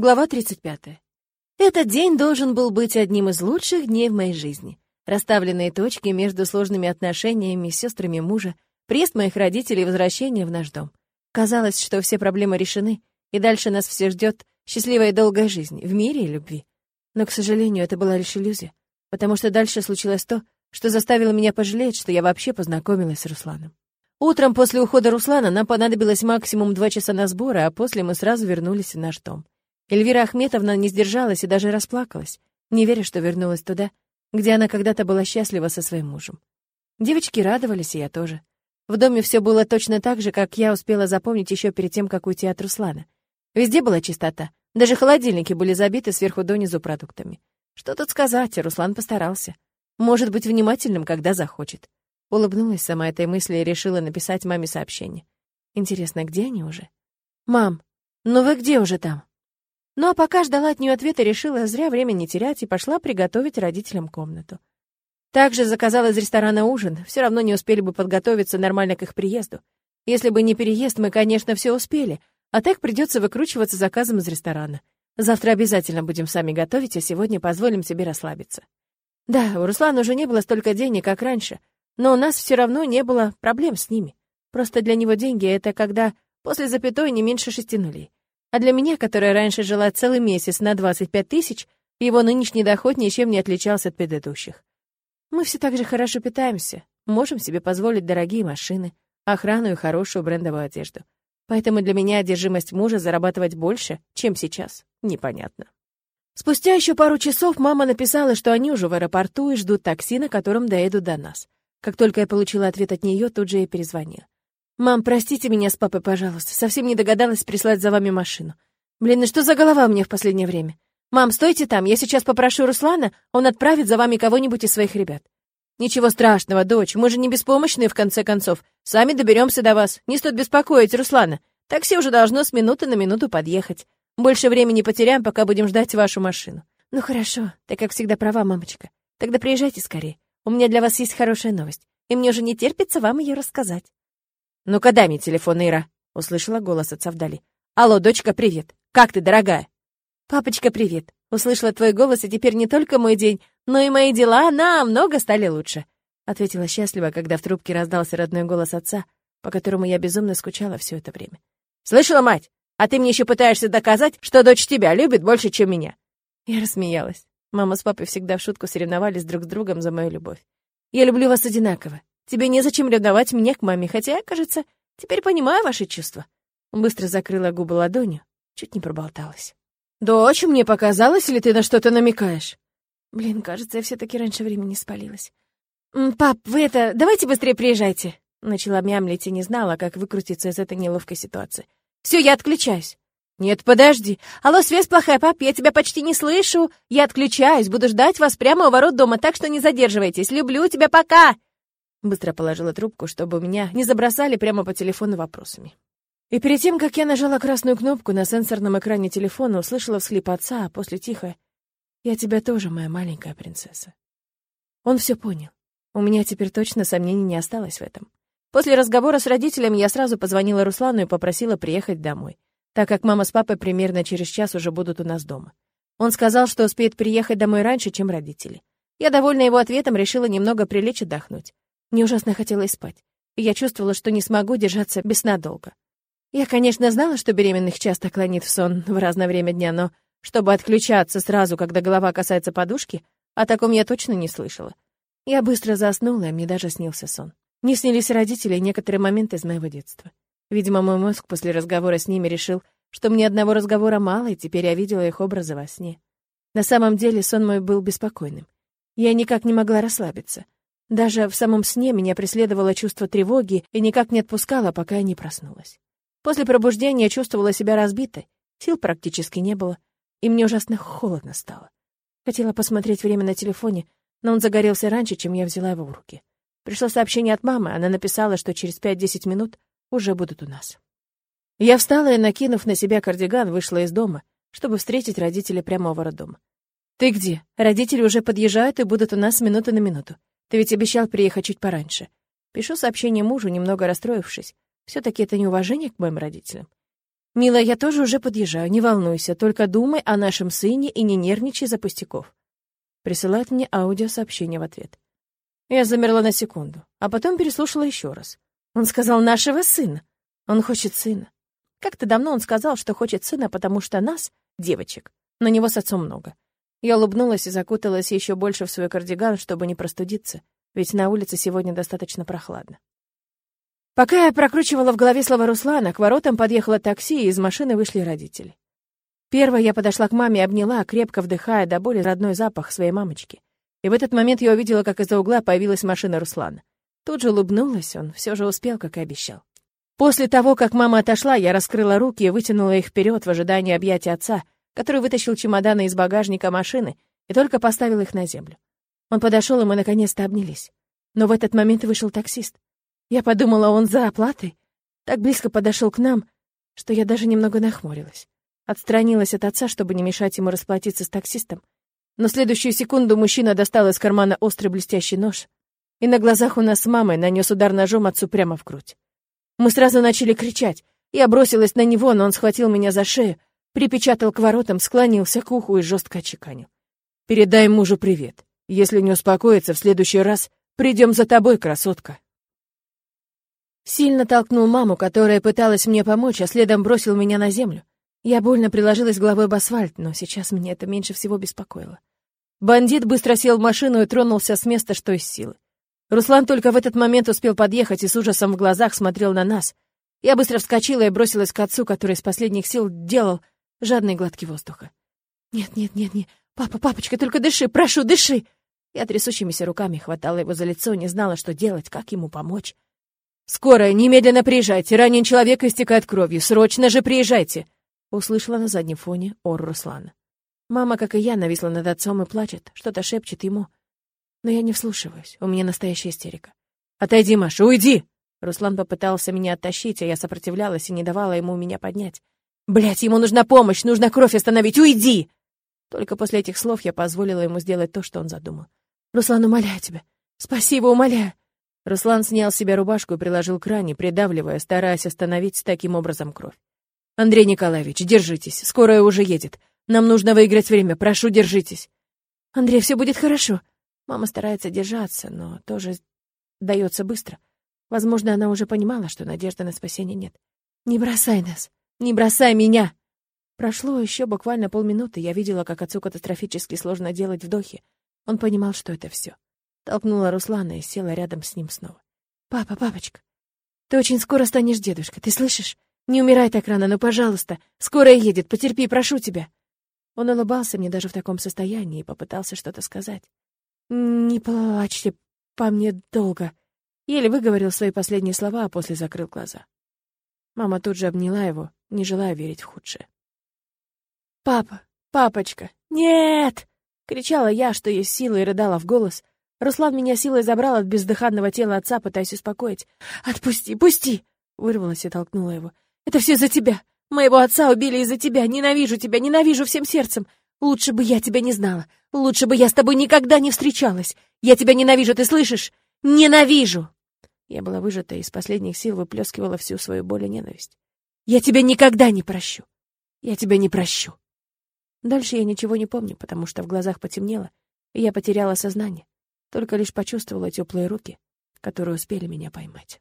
Глава 35. Этот день должен был быть одним из лучших дней в моей жизни. Расставленные точки между сложными отношениями с сестрами мужа, приезд моих родителей и возвращение в наш дом. Казалось, что все проблемы решены, и дальше нас все ждет счастливая и долгая жизнь в мире и любви. Но, к сожалению, это была лишь иллюзия, потому что дальше случилось то, что заставило меня пожалеть, что я вообще познакомилась с Русланом. Утром после ухода Руслана нам понадобилось максимум два часа на сборы, а после мы сразу вернулись в наш дом. Эльвира Ахметовна не сдержалась и даже расплакалась, не веря, что вернулась туда, где она когда-то была счастлива со своим мужем. Девочки радовались, и я тоже. В доме все было точно так же, как я успела запомнить еще перед тем, как уйти от Руслана. Везде была чистота, даже холодильники были забиты сверху донизу продуктами. Что тут сказать, Руслан постарался. Может быть внимательным, когда захочет. Улыбнулась сама этой мысли и решила написать маме сообщение. Интересно, где они уже? «Мам, ну вы где уже там?» Ну а пока ждала от нее ответа, решила зря время не терять и пошла приготовить родителям комнату. Также заказала из ресторана ужин, все равно не успели бы подготовиться нормально к их приезду. Если бы не переезд, мы, конечно, все успели, а так придется выкручиваться заказом из ресторана. Завтра обязательно будем сами готовить, а сегодня позволим себе расслабиться. Да, у Руслана уже не было столько денег, как раньше, но у нас все равно не было проблем с ними. Просто для него деньги — это когда после запятой не меньше шести нулей. А для меня, которая раньше жила целый месяц на 25 тысяч, его нынешний доход ничем не отличался от предыдущих. Мы все так же хорошо питаемся, можем себе позволить дорогие машины, охрану и хорошую брендовую одежду. Поэтому для меня одержимость мужа зарабатывать больше, чем сейчас, непонятно. Спустя еще пару часов мама написала, что они уже в аэропорту и ждут такси, на котором доедут до нас. Как только я получила ответ от нее, тут же я перезвонила. «Мам, простите меня с папой, пожалуйста. Совсем не догадалась прислать за вами машину. Блин, ну что за голова у меня в последнее время? Мам, стойте там, я сейчас попрошу Руслана, он отправит за вами кого-нибудь из своих ребят». «Ничего страшного, дочь, мы же не беспомощные, в конце концов. Сами доберемся до вас. Не стоит беспокоить Руслана. Такси уже должно с минуты на минуту подъехать. Больше времени потеряем, пока будем ждать вашу машину». «Ну хорошо, ты как всегда права, мамочка. Тогда приезжайте скорее. У меня для вас есть хорошая новость, и мне уже не терпится вам ее рассказать». «Ну-ка дай мне телефон, Ира», — услышала голос отца вдали. «Алло, дочка, привет. Как ты, дорогая?» «Папочка, привет. Услышала твой голос, и теперь не только мой день, но и мои дела намного стали лучше», — ответила счастливо, когда в трубке раздался родной голос отца, по которому я безумно скучала все это время. «Слышала, мать? А ты мне еще пытаешься доказать, что дочь тебя любит больше, чем меня?» Я рассмеялась. Мама с папой всегда в шутку соревновались друг с другом за мою любовь. «Я люблю вас одинаково. Тебе незачем ревновать меня к маме, хотя я, кажется, теперь понимаю ваши чувства». Быстро закрыла губы ладонью, чуть не проболталась. «Дочь, мне показалось, или ты на что-то намекаешь?» Блин, кажется, я все таки раньше времени спалилась. «Пап, вы это... Давайте быстрее приезжайте!» Начала мямлить и не знала, как выкрутиться из этой неловкой ситуации. «Все, я отключаюсь!» «Нет, подожди. Алло, связь плохая, пап, я тебя почти не слышу. Я отключаюсь, буду ждать вас прямо у ворот дома, так что не задерживайтесь. Люблю тебя, пока!» Быстро положила трубку, чтобы меня не забросали прямо по телефону вопросами. И перед тем, как я нажала красную кнопку на сенсорном экране телефона, услышала всхлип отца, а после тихо «Я тебя тоже, моя маленькая принцесса». Он все понял. У меня теперь точно сомнений не осталось в этом. После разговора с родителями я сразу позвонила Руслану и попросила приехать домой, так как мама с папой примерно через час уже будут у нас дома. Он сказал, что успеет приехать домой раньше, чем родители. Я, довольна его ответом, решила немного прилечь отдохнуть. Мне ужасно хотелось спать, я чувствовала, что не смогу держаться без сна. Я, конечно, знала, что беременных часто клонит в сон в разное время дня, но чтобы отключаться сразу, когда голова касается подушки, о таком я точно не слышала. Я быстро заснула, и мне даже снился сон. Мне снились родители и некоторые моменты из моего детства. Видимо, мой мозг после разговора с ними решил, что мне одного разговора мало, и теперь я видела их образы во сне. На самом деле сон мой был беспокойным. Я никак не могла расслабиться. Даже в самом сне меня преследовало чувство тревоги и никак не отпускало, пока я не проснулась. После пробуждения я чувствовала себя разбитой, сил практически не было, и мне ужасно холодно стало. Хотела посмотреть время на телефоне, но он загорелся раньше, чем я взяла его в руки. Пришло сообщение от мамы, она написала, что через 5-10 минут уже будут у нас. Я встала и, накинув на себя кардиган, вышла из дома, чтобы встретить родителей прямо у ворот дома. «Ты где? Родители уже подъезжают и будут у нас с минуты на минуту. Ты ведь обещал приехать чуть пораньше. Пишу сообщение мужу, немного расстроившись. все таки это неуважение к моим родителям. «Мила, я тоже уже подъезжаю, не волнуйся, только думай о нашем сыне и не нервничай за пустяков». Присылает мне аудиосообщение в ответ. Я замерла на секунду, а потом переслушала еще раз. Он сказал «нашего сына». Он хочет сына. Как-то давно он сказал, что хочет сына, потому что нас, девочек, на него с отцом много. Я улыбнулась и закуталась еще больше в свой кардиган, чтобы не простудиться, ведь на улице сегодня достаточно прохладно. Пока я прокручивала в голове слова Руслана, к воротам подъехало такси, и из машины вышли родители. Первой я подошла к маме и обняла, крепко вдыхая до боли родной запах своей мамочки. И в этот момент я увидела, как из-за угла появилась машина Руслана. Тут же улыбнулась, он все же успел, как и обещал. После того, как мама отошла, я раскрыла руки и вытянула их вперед в ожидании объятия отца, который вытащил чемоданы из багажника машины и только поставил их на землю. Он подошел, и мы наконец-то обнялись. Но в этот момент вышел таксист. Я подумала, он за оплатой. Так близко подошел к нам, что я даже немного нахмурилась. Отстранилась от отца, чтобы не мешать ему расплатиться с таксистом. Но следующую секунду мужчина достал из кармана острый блестящий нож и на глазах у нас с мамой нанес удар ножом отцу прямо в грудь. Мы сразу начали кричать. Я бросилась на него, но он схватил меня за шею, припечатал к воротам, склонился к уху и жестко отчеканил. «Передай мужу привет. Если не успокоится, в следующий раз придем за тобой, красотка». Сильно толкнул маму, которая пыталась мне помочь, а следом бросил меня на землю. Я больно приложилась головой об асфальт, но сейчас меня это меньше всего беспокоило. Бандит быстро сел в машину и тронулся с места, что из силы. Руслан только в этот момент успел подъехать и с ужасом в глазах смотрел на нас. Я быстро вскочила и бросилась к отцу, который из последних сил делал жадные глотки воздуха. «Нет, нет, нет, нет, папа, папочка, только дыши, прошу, дыши!» Я трясущимися руками хватала его за лицо, не знала, что делать, как ему помочь. «Скорая, немедленно приезжайте, ранен человек истекает кровью, срочно же приезжайте!» Услышала на заднем фоне ор Руслана. Мама, как и я, нависла над отцом и плачет, что-то шепчет ему — но я не вслушиваюсь, у меня настоящая истерика. «Отойди, Маша, уйди!» Руслан попытался меня оттащить, а я сопротивлялась и не давала ему меня поднять. Блять, ему нужна помощь, нужно кровь остановить, уйди!» Только после этих слов я позволила ему сделать то, что он задумал. «Руслан, умоляю тебя, спаси его, умоляю!» Руслан снял с себя рубашку и приложил к ране, придавливая, стараясь остановить таким образом кровь. «Андрей Николаевич, держитесь, скорая уже едет. Нам нужно выиграть время, прошу, держитесь». «Андрей, все будет хорошо», Мама старается держаться, но тоже дается быстро. Возможно, она уже понимала, что надежды на спасение нет. «Не бросай нас! Не бросай меня!» Прошло еще буквально полминуты, я видела, как отцу катастрофически сложно делать вдохи. Он понимал, что это все. Толкнула Руслана и села рядом с ним снова. «Папа, папочка, ты очень скоро станешь дедушкой, ты слышишь? Не умирай так рано, ну, пожалуйста. Скоро едет, потерпи, прошу тебя». Он улыбался мне даже в таком состоянии и попытался что-то сказать. «Не плачьте по мне долго», — еле выговорил свои последние слова, а после закрыл глаза. Мама тут же обняла его, не желая верить в худшее. «Папа! Папочка! Нет!» — кричала я, что есть силы, и рыдала в голос. Руслан меня силой забрал от бездыханного тела отца, пытаясь успокоить. «Отпусти! Пусти!» — вырвалась и толкнула его. «Это все за тебя! Моего отца убили из-за тебя! Ненавижу тебя! Ненавижу всем сердцем! Лучше бы я тебя не знала. Лучше бы я с тобой никогда не встречалась. Я тебя ненавижу, ты слышишь? Ненавижу!» Я была выжата и из последних сил выплескивала всю свою боль и ненависть. «Я тебя никогда не прощу! Я тебя не прощу!» Дальше я ничего не помню, потому что в глазах потемнело, и я потеряла сознание. Только лишь почувствовала теплые руки, которые успели меня поймать.